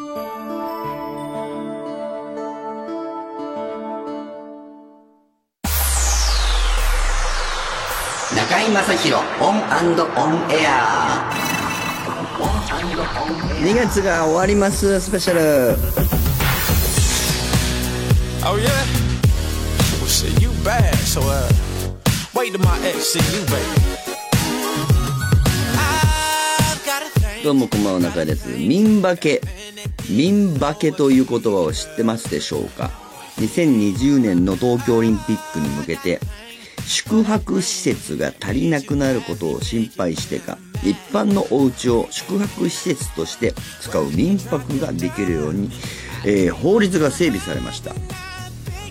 中井雅宏オンオンエア。ー月が終わりますスペシャル。どうもこんばんは中井です「ミンバ民バケという言葉を知ってますでしょうか？2020年の東京オリンピックに向けて宿泊施設が足りなくなることを心配してか一般のお家を宿泊施設として使う民泊ができるように、えー法律が整備されました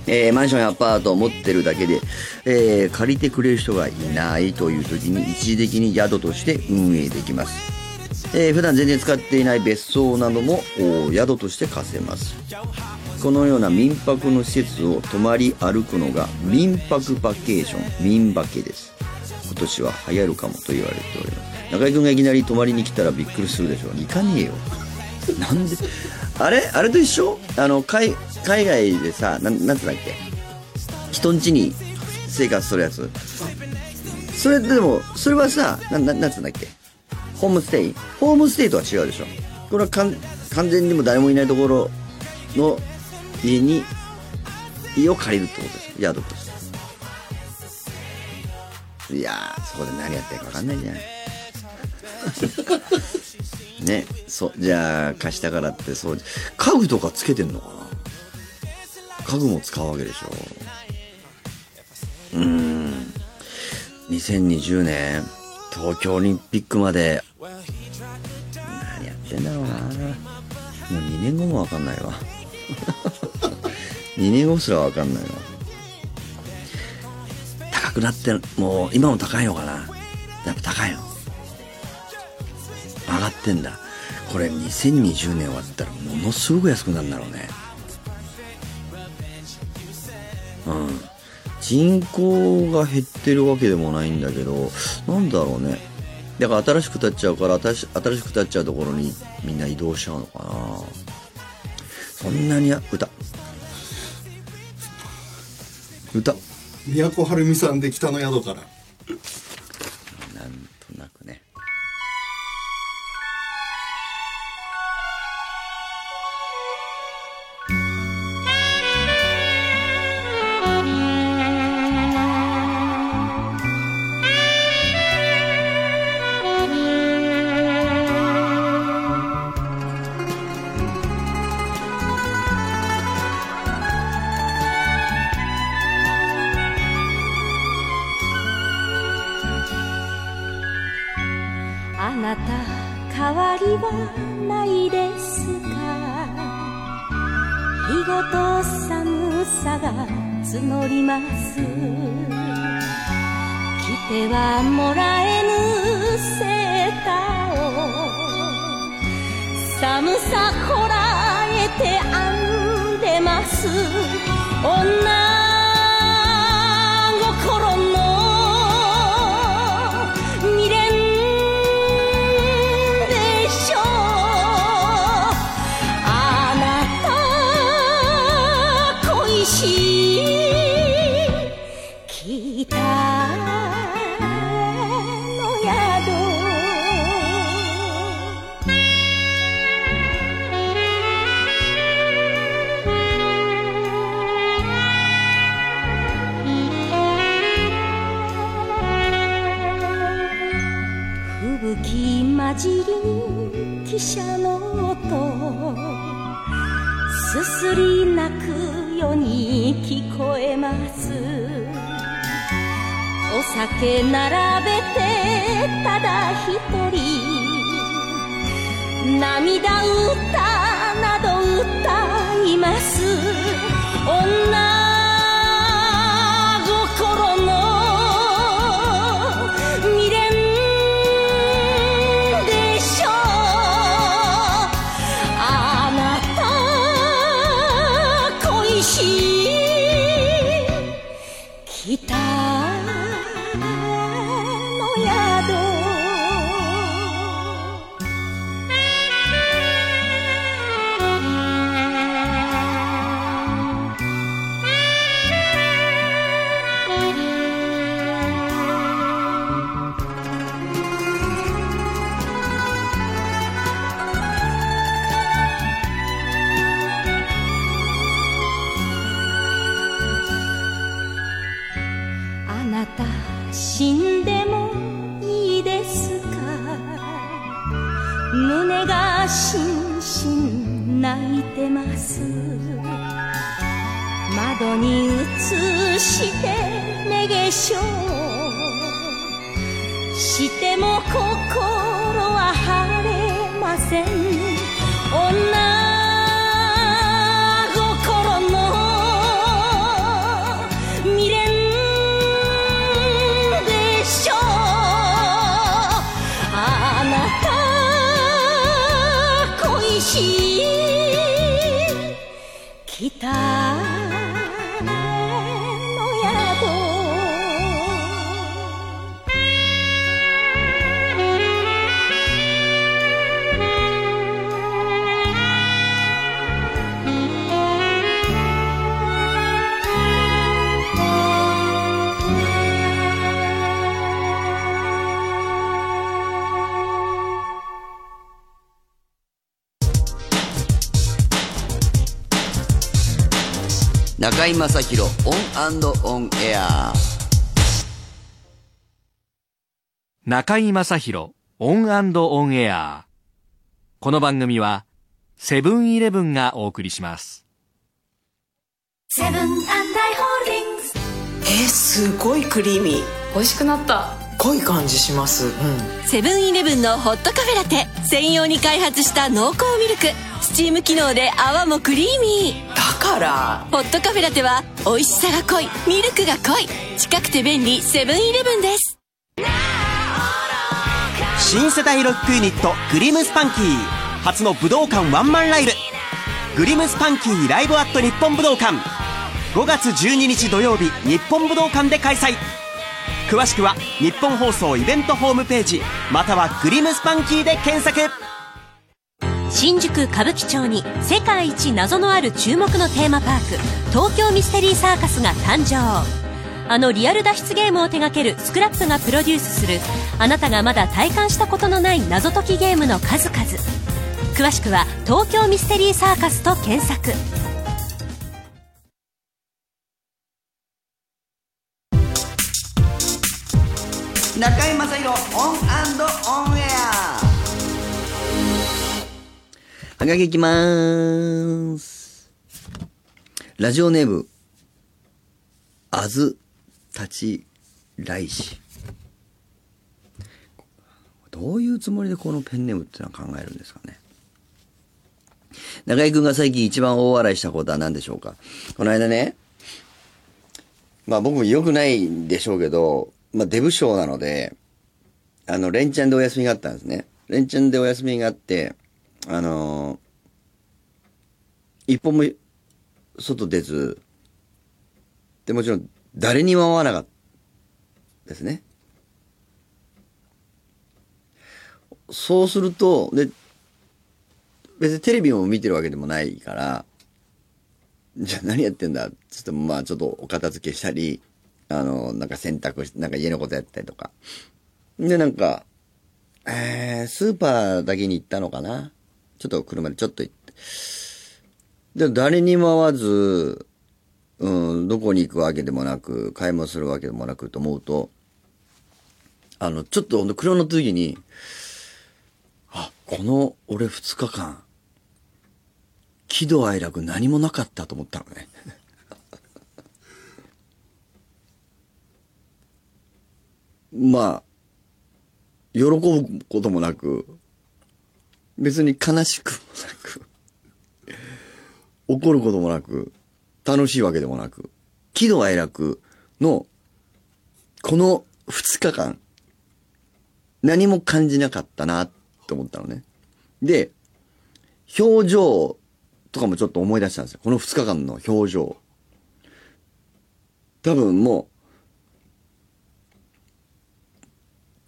えーマンションやアパートを持ってるだけで、えー借りてくれる人がいないという時に一時的に宿として運営できます。えー普段全然使っていない別荘などもお宿として貸せます。このような民泊の施設を泊まり歩くのが民泊バケーション、民バケです。今年は流行るかもと言われております。中居君がいきなり泊まりに来たらびっくりするでしょう。行かねえよ。なんで？あれ？あれと一緒？あの海海外でさなんなんつうんだっけ？人ん家に生活するやつそれでもそれはさなななんつうんだっけ？ホームステイ。ホームステイとは違うでしょ。これは完全にもう誰もいないところの家に家を借りるってことです。よ宿としていやーそこで何やってるか分かんないじゃん。ねそうじゃあ貸したからってそう家具とかつけてんのかな。家具も使うわけでしょ。うーん2020年東京オリンピックまで。何やってんだろうな。もう2年後も分かんないわ。2年後すら分かんないわ。高くなってもう今も高いのかな。やっぱ高いの。上がってんだ。これ2020年終わったらものすごく安くなるんだろうね。うん。人口が減ってるわけでもないんだけどなんだろうね。だから新しく建っちゃうから新し新しく建っちゃうところにみんな移動しちゃうのかな。そんなにあ歌。歌。都はるみさんで北の宿から。ます。女ただ一人。涙歌など歌います。女死んでもいいですか？胸がしんしん泣いてます。窓に映してねげしょうしても心中居正広 ON & ON AIR。中居正広 ON & ON AIR。この番組はセブンイレブンがお送りします。セブン&アイ・ホールディングス。えー、すごいクリーミー。美味しくなった濃い感じします。うん。セブンイレブンのホットカフェラテ専用に開発した濃厚ミルク。スチーム機能で泡もクリーミー。だから？ホットカフェラテは美味しさが濃い。ミルクが濃い。近くて便利。セブンイレブンです。新世代ロックユニットグリムスパンキー。初の武道館ワンマンライブ。グリムスパンキーライブアット日本武道館。5月12日土曜日日本武道館で開催詳しくは日本放送イベントホームページまたはグリムスパンキーで検索。新宿歌舞伎町に世界一謎のある注目のテーマパーク東京ミステリーサーカスが誕生。あのリアル脱出ゲームを手掛けるスクラップがプロデュースするあなたがまだ体感したことのない謎解きゲームの数々。詳しくは東京ミステリーサーカスと検索。中居正広 ON & ON AIR。はがきいきまーす。ラジオネームあずたち来し。どういうつもりでこのペンネームってのは考えるんですかね。中居君が最近一番大笑いしたことは何でしょうか。この間ねまあ僕も良くないんでしょうけど、まあデブ賞なので、あの、連チャンでお休みがあったんですね。連チャンでお休みがあって、あのー一歩も外出ず、で、もちろん誰にも会わなかったですね。そうすると、で、別にテレビも見てるわけでもないから、じゃあ何やってんだっつってもまあちょっとお片付けしたり、あの、なんか洗濯し、なんか家のことやったりとか。で、なんか、えー、スーパーだけに行ったのかなちょっと車でちょっと行って。で、誰にも会わず、うん、どこに行くわけでもなく、買い物するわけでもなくと思うと、あの、ちょっとほんと車乗った時に、あ、この俺二日間、喜怒哀楽何もなかったと思ったのね。まあ、喜ぶこともなく、別に悲しくもなく、怒ることもなく、楽しいわけでもなく、喜怒哀楽の、この二日間、何も感じなかったなって思ったのね。で、表情とかもちょっと思い出したんですよ。この二日間の表情。多分もう、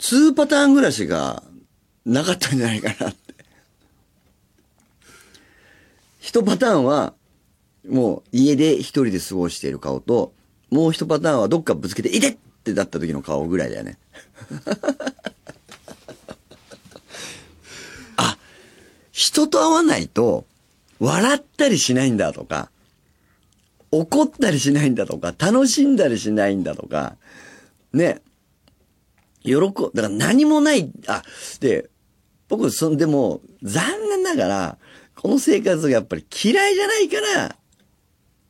2パターンぐらしかなかったんじゃないかなって。一パターンは、もう家で一人で過ごしている顔と、もう一パターンはどっかぶつけて、いてってなった時の顔ぐらいだよね。あ、人と会わないと、笑ったりしないんだとか、怒ったりしないんだとか、楽しんだりしないんだとか、ね。喜、だから何もない、あ、で、僕、そんでも、残念ながら、この生活がやっぱり嫌いじゃないから、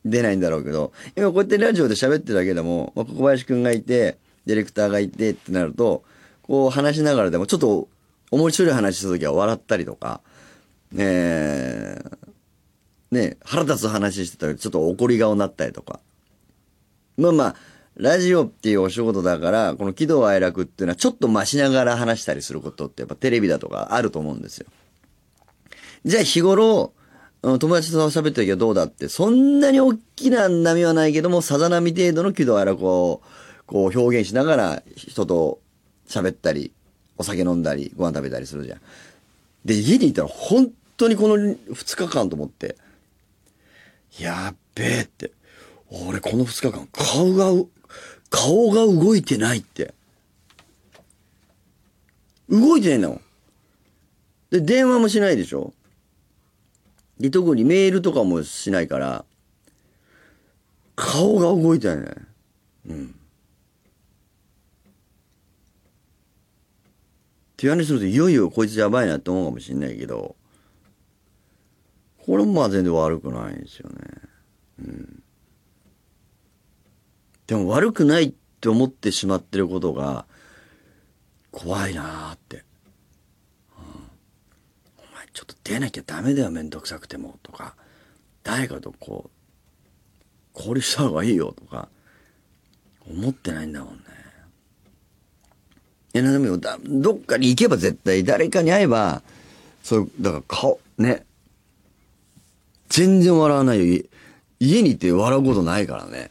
出ないんだろうけど、今こうやってラジオで喋ってるだけでも、まあ小林くんがいて、ディレクターがいてってなると、こう話しながらでも、ちょっと面白い話するときは笑ったりとか、えー、ね、腹立つ話してたらちょっと怒り顔になったりとか。まあまあ、ラジオっていうお仕事だから、この喜怒哀楽っていうのはちょっと増しながら話したりすることってやっぱテレビだとかあると思うんですよ。じゃあ日頃、友達と喋ってるけどどうだって、そんなに大きな波はないけども、さざ波程度の喜怒哀楽をこう表現しながら人と喋ったり、お酒飲んだり、ご飯食べたりするじゃん。で、家にいたら本当にこの2日間と思って、やっべえって。俺この2日間顔がう、顔が動いてないって。動いてないんだもん。で、電話もしないでしょで、特にメールとかもしないから、顔が動いてないね。うん。っていう話すると、いよいよこいつやばいなって思うかもしれないけど、これもまあ全然悪くないんですよね。うん。でも悪くないって思ってしまってることが、怖いなーって。うんお前ちょっと出なきゃダメだよ、めんどくさくても、とか。誰かとこう、交流した方がいいよ、とか、思ってないんだもんね。いや、でもだ、どっかに行けば絶対誰かに会えば、そう、だから顔、ね。全然笑わないよ。い家にいて笑うことないからね。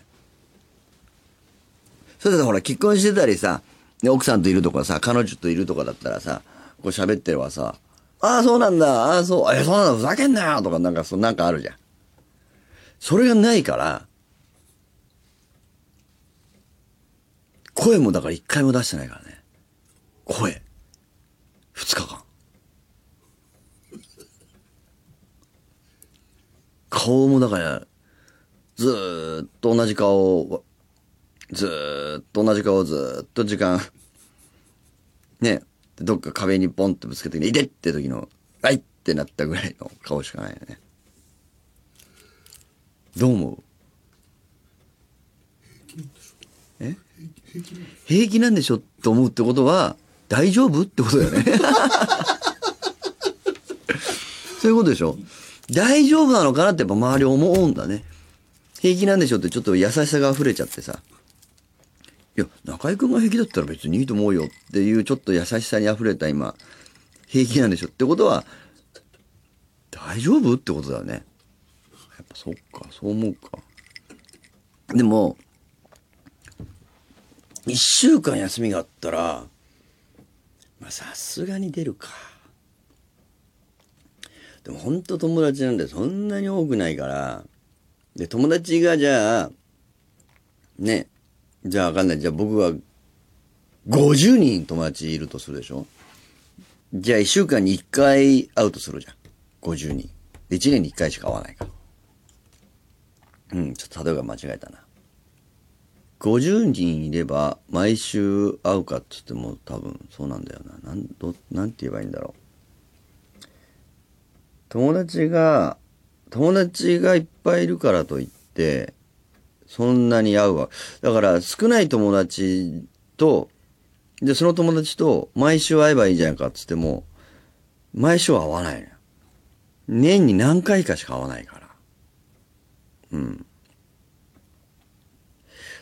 それだとほら、結婚してたりさ、ね奥さんといるとかさ、彼女といるとかだったらさ、こう喋ってればさ、ああ、そうなんだ、ああ、そう、え、そうなんだ、ふざけんなよとか、なんか、そう、なんかあるじゃん。それがないから、声もだから一回も出してないからね。声。二日間。顔もだから、ずーっと同じ顔を、ずーっと同じ顔をずーっと時間、ね、どっか壁にポンってぶつけて、いてって時の、あいってなったぐらいの顔しかないよね。どう思う？え？平気なんでしょって思うってことは、大丈夫ってことだよね。そういうことでしょ？大丈夫なのかなってやっぱ周り思うんだね。平気なんでしょってちょっと優しさが溢れちゃってさ。や、中居君が平気だったら別にいいと思うよっていうちょっと優しさに溢れた今、平気なんでしょってことは、大丈夫ってことだよね。やっぱそっか、そう思うか。でも、一週間休みがあったら、まあさすがに出るか。でも本当友達なんでそんなに多くないから、で、友達がじゃあ、ね、じゃあわかんない。じゃあ僕が50人友達いるとするでしょ？じゃあ1週間に1回会うとするじゃん。50人。で、1年に1回しか会わないから。うん、ちょっと例えば間違えたな。50人いれば毎週会うかっつっても多分そうなんだよな。なん、ど、なんて言えばいいんだろう。友達が、友達がいっぱいいるからといって、そんなに会うわ。だから少ない友達と、で、その友達と毎週会えばいいじゃないかっつっても、毎週会わないのよ。年に何回かしか会わないから。うん。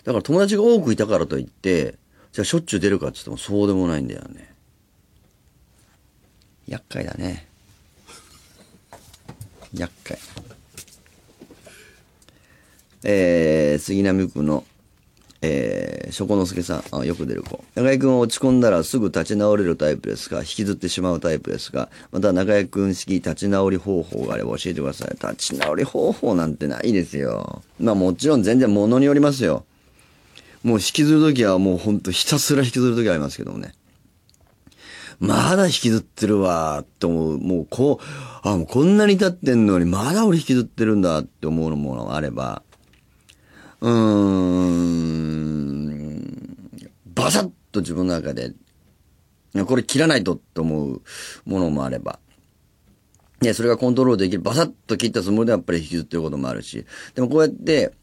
だから友達が多くいたからといって、じゃあしょっちゅう出るかっつってもそうでもないんだよね。厄介だね。厄介。えー、杉並区の、えー、しょこのすけさん、あ、よく出る子。中居君は落ち込んだらすぐ立ち直れるタイプですか引きずってしまうタイプですが、また中居君式立ち直り方法があれば教えてください。立ち直り方法なんてないですよ。まあもちろん全然物によりますよ。もう引きずるときはもうほんとひたすら引きずるときありますけどもね。まだ引きずってるわーって思う。もうこう、あ、もうこんなに経ってんのにまだ俺引きずってるんだって思うのがあれば、うーん、バサッと自分の中でこれ切らないとって思うものもあれば。ね、それがコントロールできる。バサッと切ったつもりでやっぱり引きずってることもあるし。でもこうやって、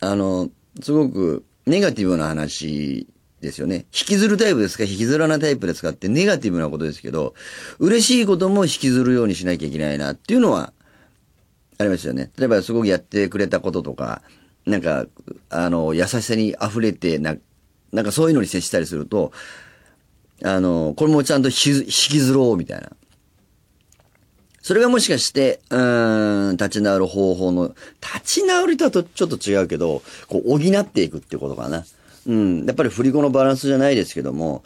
あの、すごくネガティブな話ですよね。引きずるタイプですか？引きずらないタイプですか？ってネガティブなことですけど、嬉しいことも引きずるようにしなきゃいけないなっていうのはありますよね。例えばすごくやってくれたこととか、なんか、あの、優しさに溢れてな、なんかそういうのに接したりすると、あの、これもちゃんと引きずろうみたいな。それがもしかして、うーん、立ち直る方法の、立ち直りだとちょっと違うけど、こう、補っていくってことかな。うん、やっぱり振り子のバランスじゃないですけども、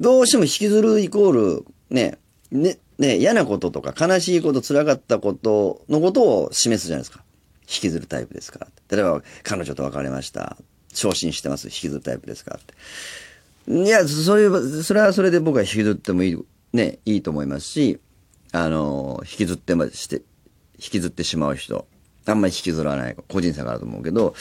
どうしても引きずるイコール、ね、ね、ね、嫌なこととか悲しいこと、辛かったことのことを示すじゃないですか。引きずるタイプですか？例えば、彼女と別れました。昇進してます。引きずるタイプですか？って。いや、そういう、それはそれで僕は引きずってもいい、ね、いいと思いますし、あの、引きずってまして、引きずってしまう人、あんまり引きずらない、個人差があると思うけど、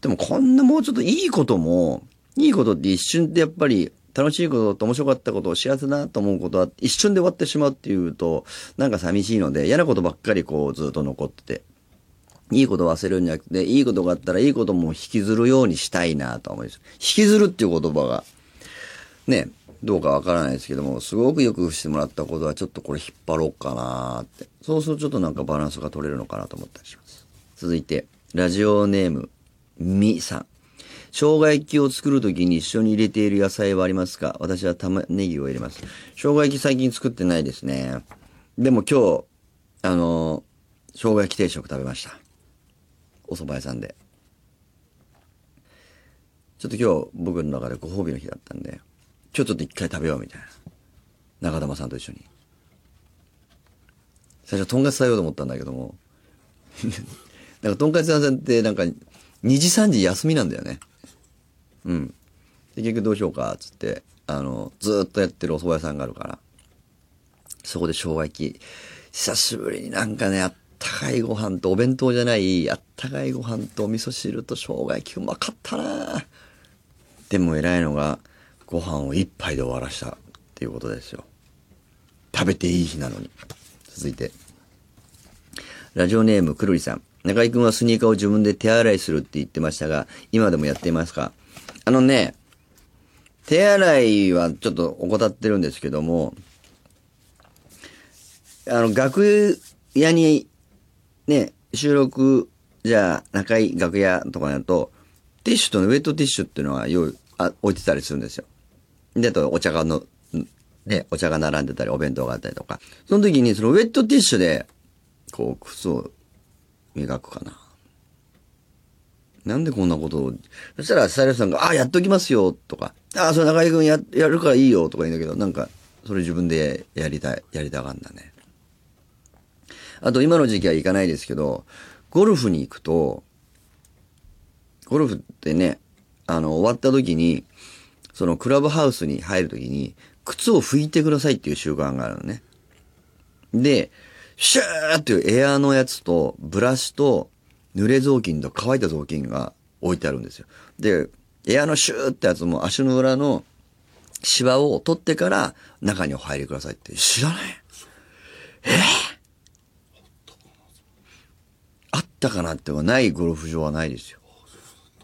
でもこんなもうちょっといいことも、いいことって一瞬ってやっぱり、楽しいことと面白かったことを、幸せだなと思うことは一瞬で終わってしまうっていうと、なんか寂しいので、嫌なことばっかりこうずっと残ってて、いいこと忘れるんじゃなくて、いいことがあったらいいことも引きずるようにしたいなと思います。引きずるっていう言葉が、ね、どうかわからないですけども、すごくよくしてもらったことはちょっとこれ引っ張ろうかなって。そうするとちょっとなんかバランスが取れるのかなと思ったりします。続いて、ラジオネーム、みさん。生姜焼きを作るときに一緒に入れている野菜はありますか？私は玉ねぎを入れます。生姜焼き最近作ってないですね。でも今日、あの、生姜焼き定食食べました。お蕎麦屋さんで。ちょっと今日僕の中でご褒美の日だったんで、今日ちょっと一回食べようみたいな。中玉さんと一緒に。最初、とんかつ食べようと思ったんだけども、なんかとんかつ屋さんってなんか2時3時休みなんだよね。うん。で、結局どうしようかっ、つって、あの、ずっとやってるお蕎麦屋さんがあるから、そこで生姜焼き、久しぶりになんかね、あったかいご飯とお弁当じゃない、あったかいご飯とお味噌汁と生姜焼きうまかったなでも偉いのが、ご飯を一杯で終わらしたっていうことですよ。食べていい日なのに。続いて。ラジオネームくるりさん。中井くんはスニーカーを自分で手洗いするって言ってましたが、今でもやっていますか？あのね、手洗いはちょっと怠ってるんですけども、あの、楽屋に、ね、収録、じゃあ、中井楽屋とかだと、ティッシュとねウェットティッシュっていうのは用意、あ、置いてたりするんですよ。で、あと、お茶がの、ね、お茶が並んでたり、お弁当があったりとか。その時に、そのウェットティッシュで、こう、靴を磨くかな。なんでこんなことを。そしたら、スタイリストさんが、あ、やっときますよ、とか。あ、それ中井くんや、やるからいいよ、とか言うんだけど、なんか、それ自分でやりたい、やりたがんだね。あと、今の時期は行かないですけど、ゴルフに行くと、ゴルフってね、あの、終わった時に、そのクラブハウスに入る時に、靴を拭いてくださいっていう習慣があるのね。で、シューっていうエアーのやつと、ブラシと、濡れ雑巾と乾いた雑巾が置いてあるんですよ。で、エアーのシューってやつも足の裏のシワを取ってから中にお入りくださいって知らない？え？あったかなってはないゴルフ場はないですよ。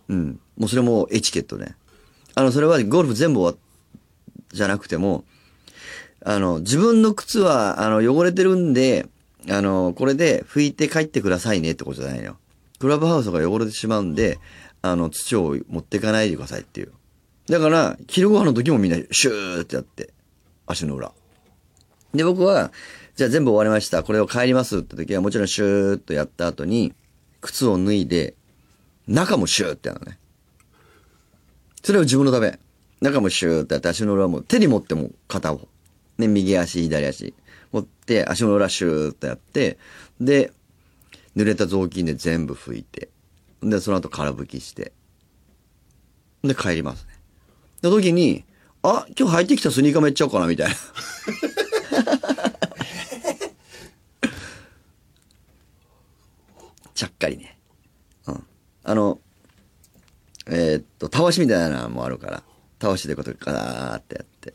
うん。もうそれもエチケットね。あの、それはゴルフ全部終わっじゃなくても、あの、自分の靴は、あの、汚れてるんで、あの、これで拭いて帰ってくださいねってことじゃないのよ。クラブハウスが汚れてしまうんで、あの、土を持ってかないでくださいっていう。だから、昼ご飯の時もみんなシューってやって、足の裏。で、僕は、じゃあ全部終わりました。これを帰りますって時は、もちろんシューっとやった後に、靴を脱いで、中もシューってやるのね。それを自分のため。中もシューってやって、足の裏も、手に持っても片方。ね、右足、左足。持って、足の裏シューってやって、で、濡れた雑巾で全部拭いて、で、その後空拭きして、で、帰りますね。で、時に、あ、今日履いてきたスニーカーめっちゃおうかな、みたいな。ちゃっかりね。うん。あの、えーっと、たわしみたいなのもあるから、たわしでことかなーってやって。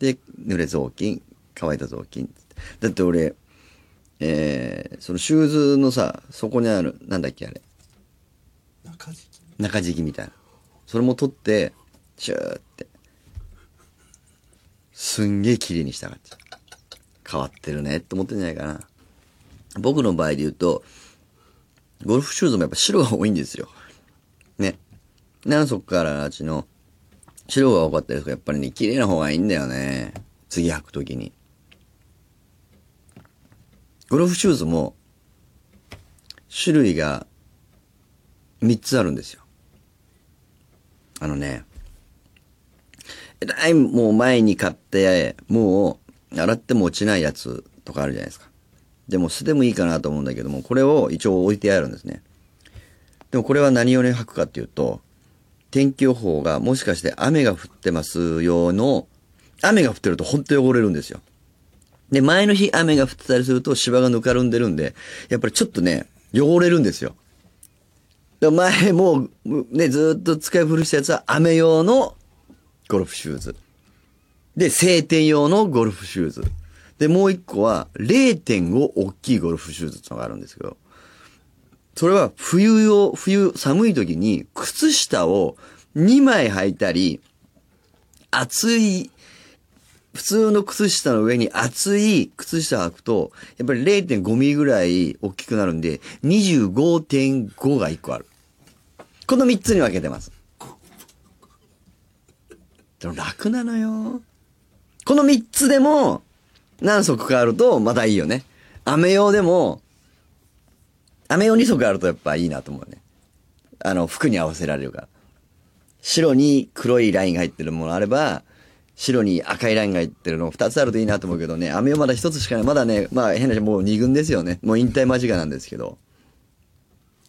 で、濡れ雑巾、乾いた雑巾。だって俺、えー、そのシューズのさ、そこにある、なんだっけあれ。中敷き中敷きみたいな。それも取って、シューって。すんげえ綺麗にしたかった。変わってるねって思ってんじゃないかな。僕の場合で言うと、ゴルフシューズもやっぱ白が多いんですよ。ね。何足からあちの白が多かったりとか、やっぱりね、綺麗な方がいいんだよね。次履くときに。ゴルフシューズも、種類が3つあるんですよ。あのね、えらいもう前に買って、もう洗っても落ちないやつとかあるじゃないですか。でも捨ててもいいかなと思うんだけども、これを一応置いてあるんですね。でもこれは何用に履くかっていうと、天気予報がもしかして雨が降ってますよの、雨が降ってると本当に汚れるんですよ。で、前の日雨が降ってたりすると芝がぬかるんでるんで、やっぱりちょっとね、汚れるんですよ。で前もう、ね、ずっと使い古したやつは雨用のゴルフシューズ。で、晴天用のゴルフシューズ。で、もう一個は0.5大きいゴルフシューズってのがあるんですけど、それは冬用、冬、寒い時に靴下を2枚履いたり、厚い、普通の靴下の上に厚い靴下履くと、やっぱり0.5ミリぐらい大きくなるんで、25.5が1個ある。この3つに分けてます。でも楽なのよ。この3つでも何足かあるとまたいいよね。雨用でも、雨用2足あるとやっぱいいなと思うね。あの、服に合わせられるから。白に黒いラインが入ってるものあれば、白に赤いラインが入ってるの2つあるといいなと思うけどね、雨用まだ1つしかない。まだね、まあ変な話、もう2軍ですよね。もう引退間近なんですけど。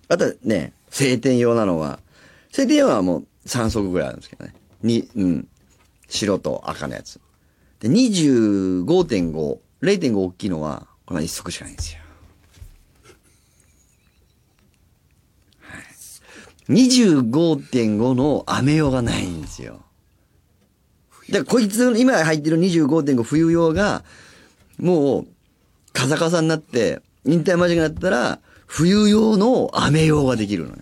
あとね、晴天用なのは、晴天用はもう3足ぐらいあるんですけどね。に、うん。白と赤のやつ。で、25.5、0.5大きいのは、これは1足しかないんですよ。はい25.5の雨用がないんですよ。だからこいつ、今入ってる25.5冬用が、もう、カサカサになって、引退間近になったら、冬用の雨用ができるのよ。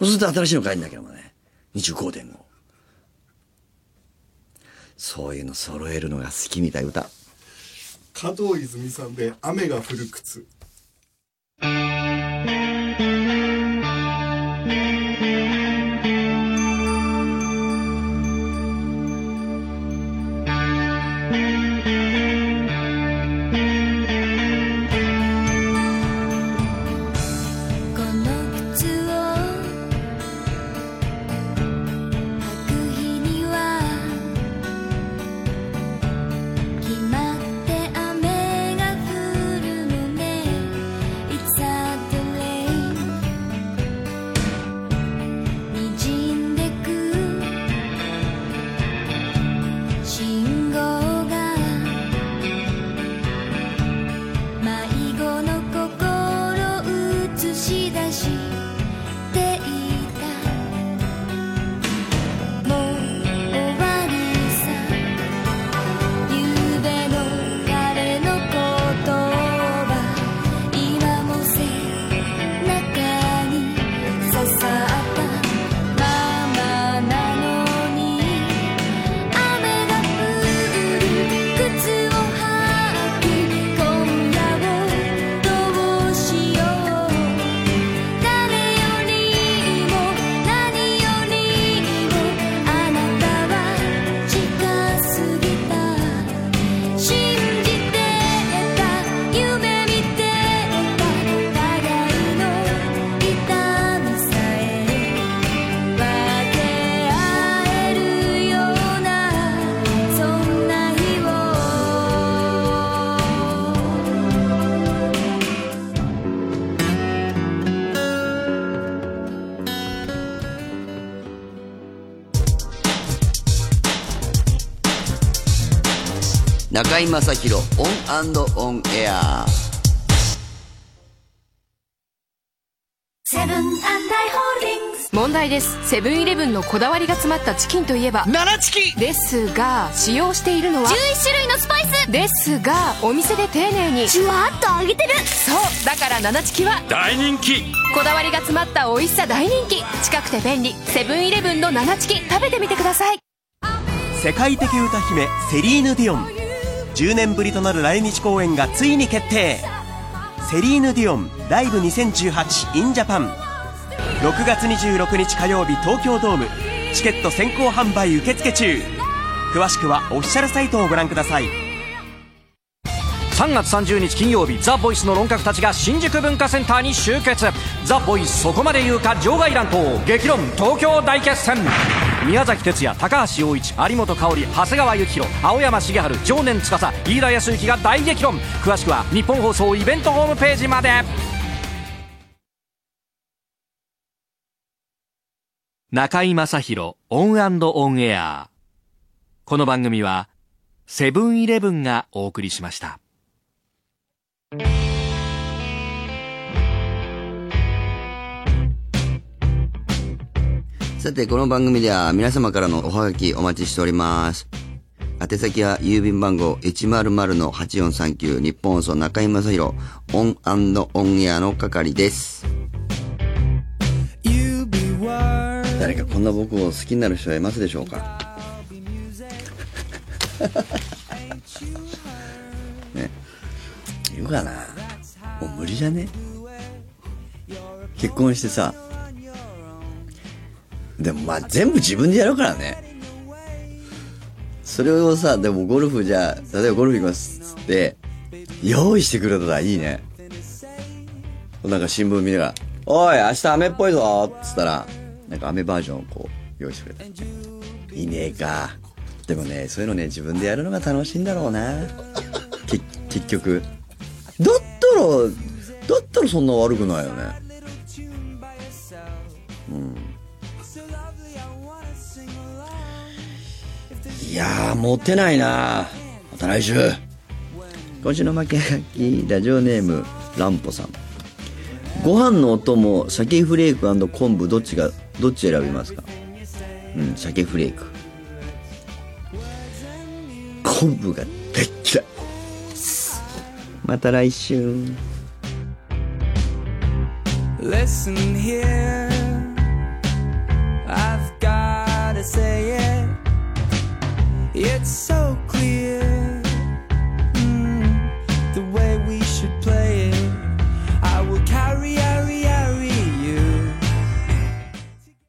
そうすると新しいの買えるんだけどもね。25.5。そういうの揃えるのが好きみたい歌。加藤泉さんで雨が降る靴中居正広オンオンエア。セブンアンダイ・ホールディングス問題です。セブンイレブンのこだわりが詰まったチキンといえば七チキ。ですが使用しているのは11種類のスパイス。ですがお店で丁寧に。ジュワッと揚げてる。そうだから七チキは大人気。こだわりが詰まった美味しさ大人気。近くて便利。セブンイレブンの七チキ食べてみてください。世界的歌姫セリーヌ・ディオン10年ぶりとなる来日公演がついに決定。セリーヌ・ディオンライブ 2018in ジャパン。6月26日火曜日東京ドーム。チケット先行販売受付中。詳しくはオフィシャルサイトをご覧ください。3月30日金曜日ザ・ボイスの論客たちが新宿文化センターに集結。ザ・ボイスそこまで言うか場外乱闘。激論東京大決戦。宮崎哲弥高橋洋一有本香長谷川幸洋青山繁晴上念司飯田泰之が大激論。詳しくはニッポン放送イベントホームページまで。中居正広 ON & ON AIR。この番組はセブンイレブンがお送りしました。さて、この番組では皆様からのおはがきお待ちしております。宛先は郵便番号100-8439ニッポン放送中居正広 ON & ON AIR の係です。誰かこんな僕を好きになる人はいますでしょうか？ね。いるかなもう無理じゃね？結婚してさ、でもまあ全部自分でやるからね。それをさ、でもゴルフじゃ、例えばゴルフ行きますっつって、用意してくれたらいいね。なんか新聞見ながら、おい、明日雨っぽいぞっつったら、なんか雨バージョンをこう、用意してくれた。いねえか。でもね、そういうのね、自分でやるのが楽しいんだろうな。結局。だったら、だったらそんな悪くないよね。いや、モテないなまた来週。今週の負け書き、ラジオネーム、ランポさん。ご飯のお供、鮭フレーク昆布、どっちが、どっち選びますか？うん、鮭フレーク。昆布が大っ嫌い。また来週。Listen here, It's so